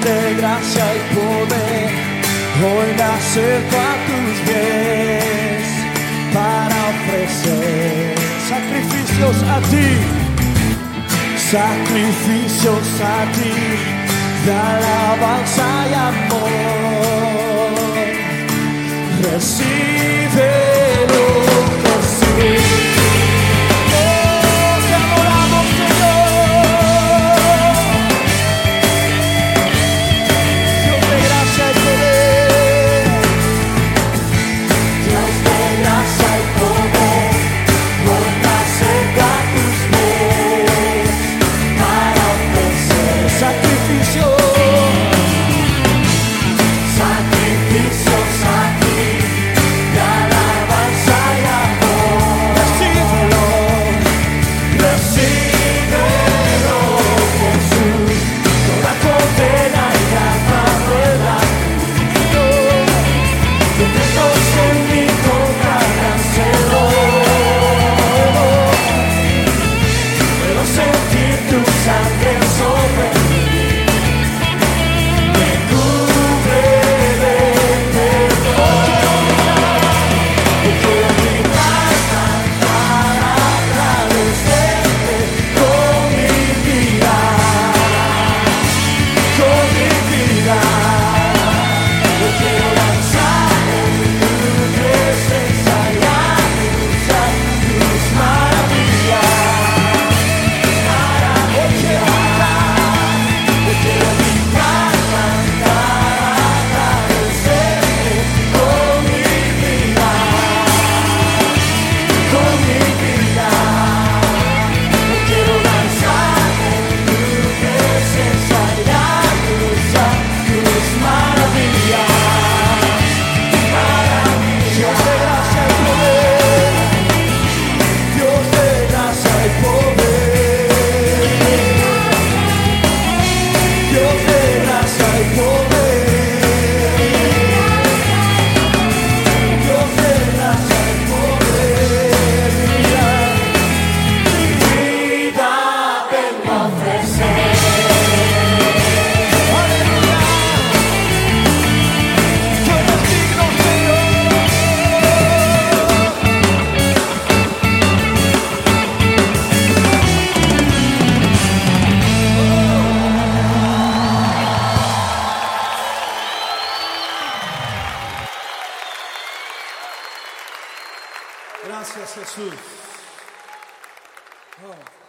de gracia y poder, hoy me acerco a tus pies para ofrecer sacrificios a ti, sacrificios a ti, de alabanza y amor. Gracias Jesús. Oh.